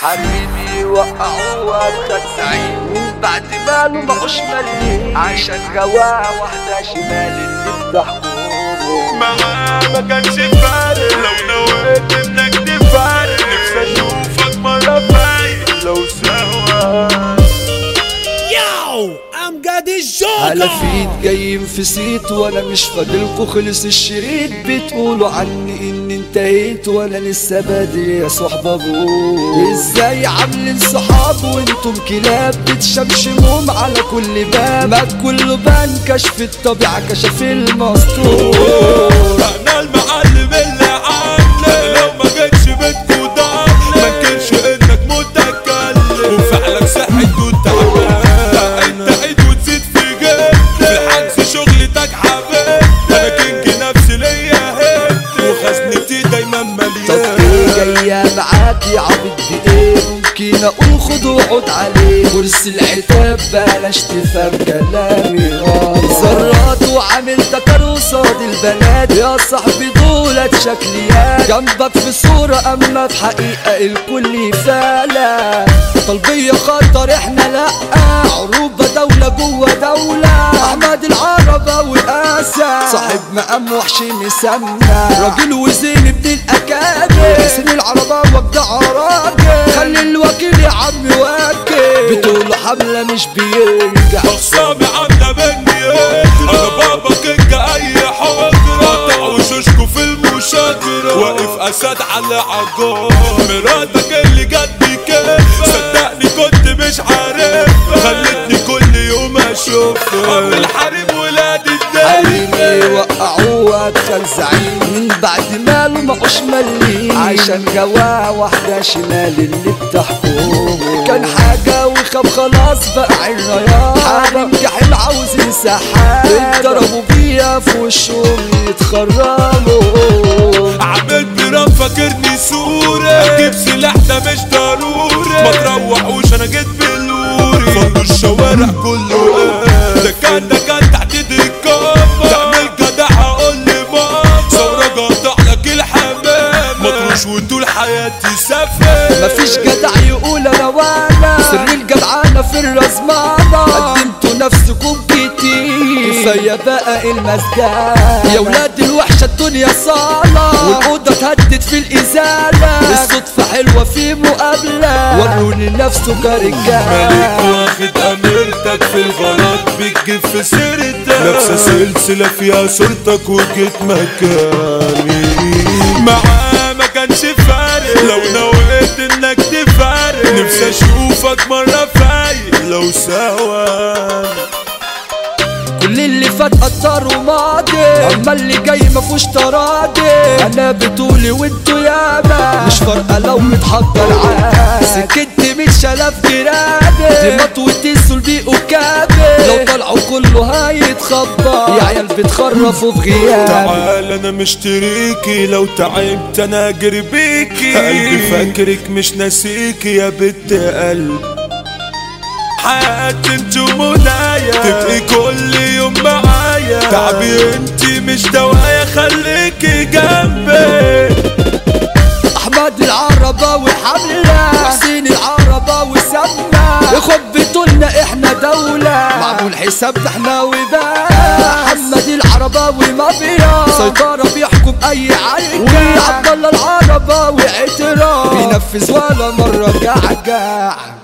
حبيبي سعيد. من بعد ماله معوش مليء عشان جواه واحدة شمال اللي بتحكمه معاه ما كانش فارق لو نويت إنك تفارق نفسي أشوفك مرة فايق لو I'm Gaddy على Joker. فيد جايين في سيت وأنا مش فاضلكوا خلص الشريط. بتقولوا عني ان انتهيت وأنا لسه بادئ يا صحبة ابوه إزاي عاملين صحاب وأنتم كلاب؟ بتشمشموهم على كل باب. ما كله بان كشف الطبيعة كشف المسطور. عبد إيه ممكن أقول خد وقعد عليه. كرسي العتاب بلاش تفهم كلامي. غلط زرات وعامل دكر قصاد البنات. يا صاحبي دولت شكليات جنبك في صورة اما في حقيقة الكل فالة طلبية خطر إحنا لا. عروبة دولة جوة دولة. أحمد العربة والاسد صاحب مقام وحش مسمى. راجل وزين ابن الاكابر حسين العربة وابدع راجل خلي الوكيل يا عم وأكل. بتقولوا حملة مش بيرجع. اخصامي عامله مني أنا بابا كينج أي حجرة قطع وشوشكوا في المشاجرة واقف أسد على عجار مراتك اللي جت كده صدقني كنت مش عارف. خلتني كل يوم اشوفها ام الحريم ولاد الدنيا. وقعوه ادخل زعيم. عشان جواه واحدة شمال اللي بتحكمه كان حاجة وخاب خلاص بقى الرياض. حرام جحيم عاوزين سحاب اتضربوا بيها في وشهم يتخرموا. عملت برام فاكرني صورة. أجيب سلاح ده مش ضروري ما تروحوش أنا جيت بلوري. فضوا الشوارع كله مفيش جدع يقول أنا وأنا. سر الجدعانة في الرزمانة. قدمتوا نفسكم كتير كفاية بقى المسجد يا ولاد الوحشة الدنيا صالة. والأوضة اتهدت في الإزالة. الصدفة حلوة في مقابلة. وروني نفسه ملك كرجال واخد أميرتك في الغلط. بتجيب في سيرتك. لابسه سلسلة فيها صورتك وجيت مكاني. معاه اشوفك مرة فايق لو سوا. كل اللي فات قدر وماضي أما اللي جاي مفهوش تراضي. أنا بطولي وانتوا ياما مش فارقه لو متحضر عاد. سكت مش شلف جرادي دي مطوتي السلبي وكابي لو طلعوا كله هيتخبط يا عيال بتخرفوا في غيابي. تعال أنا مشتريكي. لو تعبت أنا اجري بيكي قلبي فاكرك مش ناسيكي يا بنت قلب حياتي انت ومنايا تبقي كل يوم معايا. تعبي انت مش دوايا. خليكي جنبي. اخوات بتقولنا إحنا دولة. معمول حساب إحنا وبقى محمد العرباوي مافيا سيطرة بيحكم أي عركة. وعبد الله العرباوي اعتراف بينفذ. ولا مرة جعجع.